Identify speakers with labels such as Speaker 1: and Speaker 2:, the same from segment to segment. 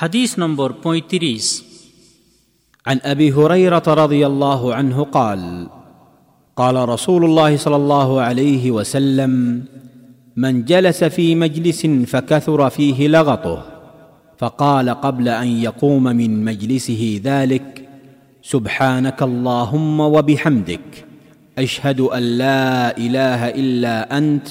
Speaker 1: حديث نمبر 35
Speaker 2: عن أبي هريرة رضي الله عنه قال قال رسول الله صلى الله عليه وسلم من جلس في مجلس فكثر فيه لغطه فقال قبل أن يقوم من مجلسه ذلك سبحانك اللهم وبحمدك أشهد أن لا إله إلا أنت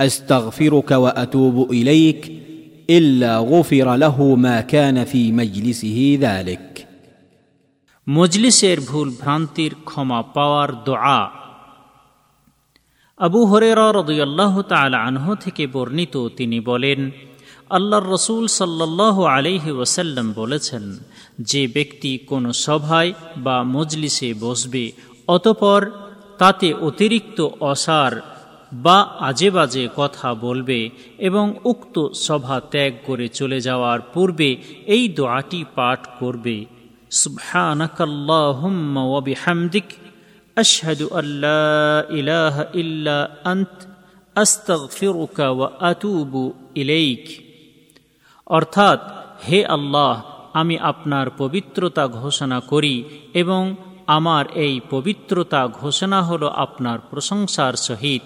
Speaker 2: أستغفرك وأتوب إليك الا غفر له ما كان في مجلسه ذلك
Speaker 1: মজলিসের ভুল ভ্রান্তির ক্ষমা পাওয়ার দোয়া আবু হরেরা রদুল্লাহ তাল আনহ থেকে বর্ণিত তিনি বলেন আল্লাহর রসুল সাল্লাহ আলিহি ওসাল্লাম বলেছেন যে ব্যক্তি কোনো সভায় বা মজলিসে বসবে অতপর তাতে অতিরিক্ত অসার বা আজে বাজে কথা বলবে এবং উক্ত সভা ত্যাগ করে চলে যাওয়ার পূর্বে এই দোয়াটি পাঠ করবে। সুবহানাকাল্লাহুম্মা আশহাদু আল্লা ইল্লা আন্ত। আতুবু অর্থাৎ, হে আল্লাহ, আমি আপনার পবিত্রতা ঘোষণা করি এবং আমার এই পবিত্রতা ঘোষণা হল আপনার প্রশংসার সহিত।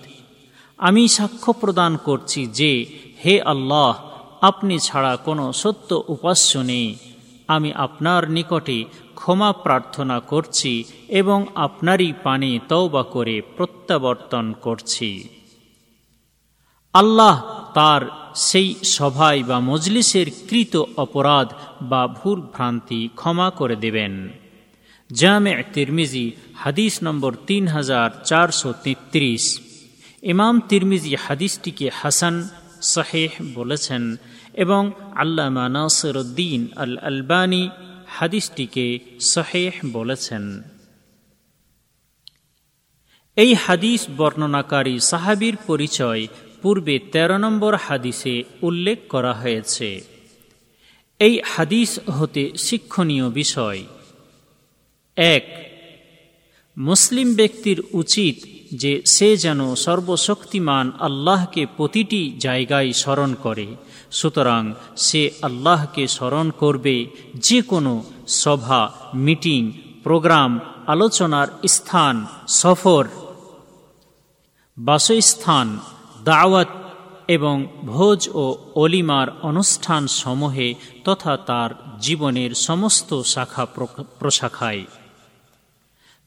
Speaker 1: আমি সাক্ষ্য প্রদান করছি যে, হে আল্লাহ, আপনি ছাড়া কোনো সত্য উপাস্য নেই। আমি আপনার নিকটে ক্ষমা প্রার্থনা করছি এবং আপনারই পানে তওবা করে প্রত্যাবর্তন করছি। আল্লাহ তার সেই সভায় বা মজলিসের কৃত অপরাধ বা ভুল ভ্রান্তি ক্ষমা করে দেবেন। জামে তিরমিজি, হাদিস নম্বর তিন হাজার চারশো তেত্রিশ। ইমাম তিরমিজি হাদিসটিকে হাসান শাহেহ বলেছেন এবং আল্লামা নাসরুদ্দিন আল আলবানী হাদিসটিকে শাহেহ বলেছেন। এই হাদিস বর্ণনাকারী সাহাবির পরিচয় পূর্বে ১৩ নম্বর হাদিসে উল্লেখ করা হয়েছে। এই হাদিস হতে শিক্ষণীয় বিষয়। এক মুসলিম ব্যক্তির উচিত যে সে যেন সর্বশক্তিমান আল্লাহকে প্রতিটি জায়গায় স্মরণ করে। সুতরাং সে আল্লাহকে স্মরণ করবে যে কোনো সভা, মিটিং, প্রোগ্রাম, আলোচনার স্থান, সফর, বাসস্থান, দাওয়াত এবং ভোজ ও অলিমার অনুষ্ঠান সমূহে তথা তার জীবনের সমস্ত শাখা প্রশাখায়।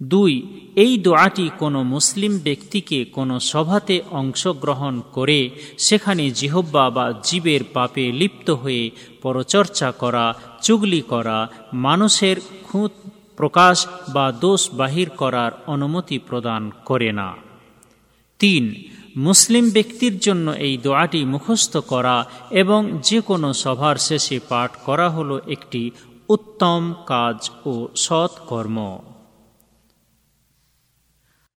Speaker 1: দুই, এই দোয়াটি কোনো মুসলিম ব্যক্তিকে কোনো সভাতে অংশগ্রহণ করে, সেখানে জিহব্বা বা জীবের পাপে লিপ্ত হয়ে পরচর্চা করা, চুগলি করা, মানুষের খুঁত প্রকাশ বা দোষ বাহির করার অনুমতি প্রদান করে না। তিন, মুসলিম ব্যক্তির জন্য এই দোয়াটি মুখস্থ করা এবং যে কোনো সভার শেষে পাঠ করা হলো একটি উত্তম কাজ ও সৎ কর্ম।